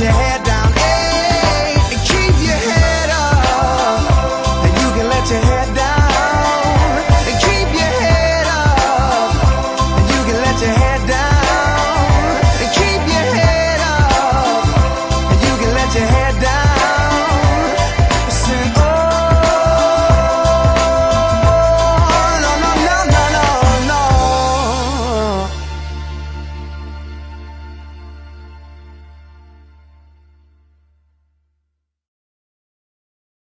your head down.